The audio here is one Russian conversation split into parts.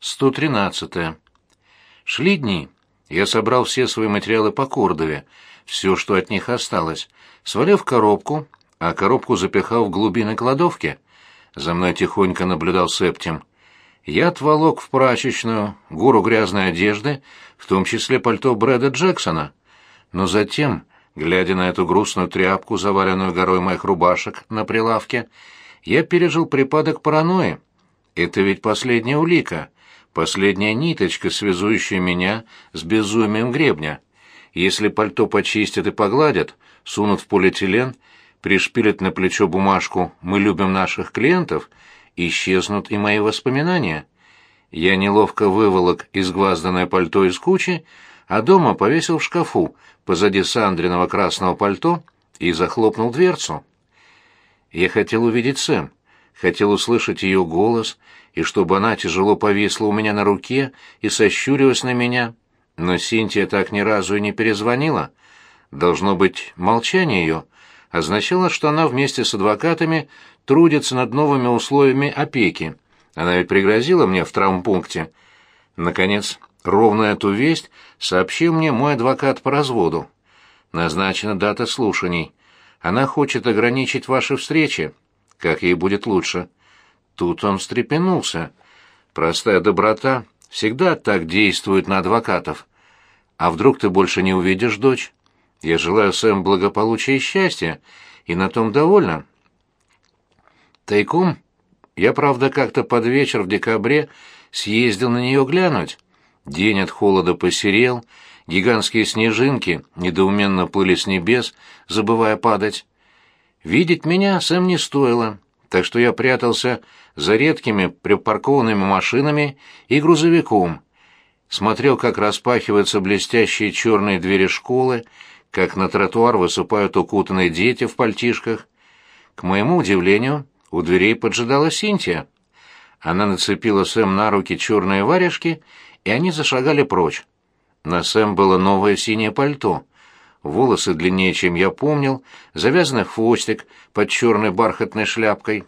113. Шли дни. Я собрал все свои материалы по Кордове, все, что от них осталось, свалил в коробку, а коробку запихал в глубины кладовки. За мной тихонько наблюдал Септим. Я отволок в прачечную гору грязной одежды, в том числе пальто Брэда Джексона. Но затем, глядя на эту грустную тряпку, заваленную горой моих рубашек на прилавке, я пережил припадок паранойи. Это ведь последняя улика, последняя ниточка, связующая меня с безумием гребня. Если пальто почистят и погладят, сунут в полиэтилен, пришпилят на плечо бумажку «Мы любим наших клиентов», исчезнут и мои воспоминания. Я неловко выволок изгвазданное пальто из кучи, а дома повесил в шкафу позади Сандриного красного пальто и захлопнул дверцу. Я хотел увидеть Сэм, хотел услышать ее голос, и чтобы она тяжело повисла у меня на руке и сощурилась на меня, но Синтия так ни разу и не перезвонила. Должно быть, молчание ее означало, что она вместе с адвокатами трудится над новыми условиями опеки. Она ведь пригрозила мне в травмпункте. Наконец, ровно эту весть сообщил мне мой адвокат по разводу. Назначена дата слушаний. Она хочет ограничить ваши встречи, как ей будет лучше. Тут он встрепенулся. Простая доброта всегда так действует на адвокатов. А вдруг ты больше не увидишь дочь? Я желаю Сэм благополучия и счастья, и на том довольна. Тайком я, правда, как-то под вечер в декабре съездил на нее глянуть. День от холода посерел, гигантские снежинки недоуменно плыли с небес, забывая падать. Видеть меня Сэм не стоило, так что я прятался за редкими припаркованными машинами и грузовиком. Смотрел, как распахиваются блестящие черные двери школы, как на тротуар высыпают укутанные дети в пальтишках. К моему удивлению, у дверей поджидала Синтия. Она нацепила Сэм на руки черные варежки, и они зашагали прочь. На Сэм было новое синее пальто. Волосы длиннее, чем я помнил, завязанный хвостик под черной бархатной шляпкой.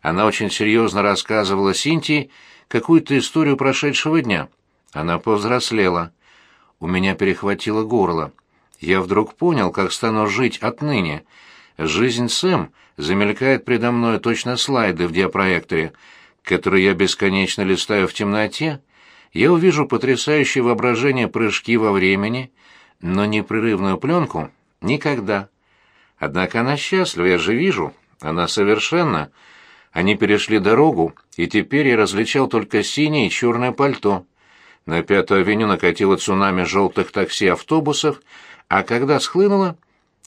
Она очень серьезно рассказывала Синтии какую-то историю прошедшего дня. Она повзрослела. У меня перехватило горло. Я вдруг понял, как стану жить отныне. Жизнь Сэм замелькает предо мной точно слайды в диапроекторе, которые я бесконечно листаю в темноте. Я увижу потрясающее воображение прыжки во времени, но непрерывную пленку — никогда. Однако она счастлива, я же вижу, она совершенно. Они перешли дорогу, и теперь я различал только синее и черное пальто. На Пятую авеню накатило цунами желтых такси автобусов, а когда схлынуло,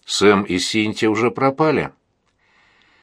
Сэм и Синтия уже пропали.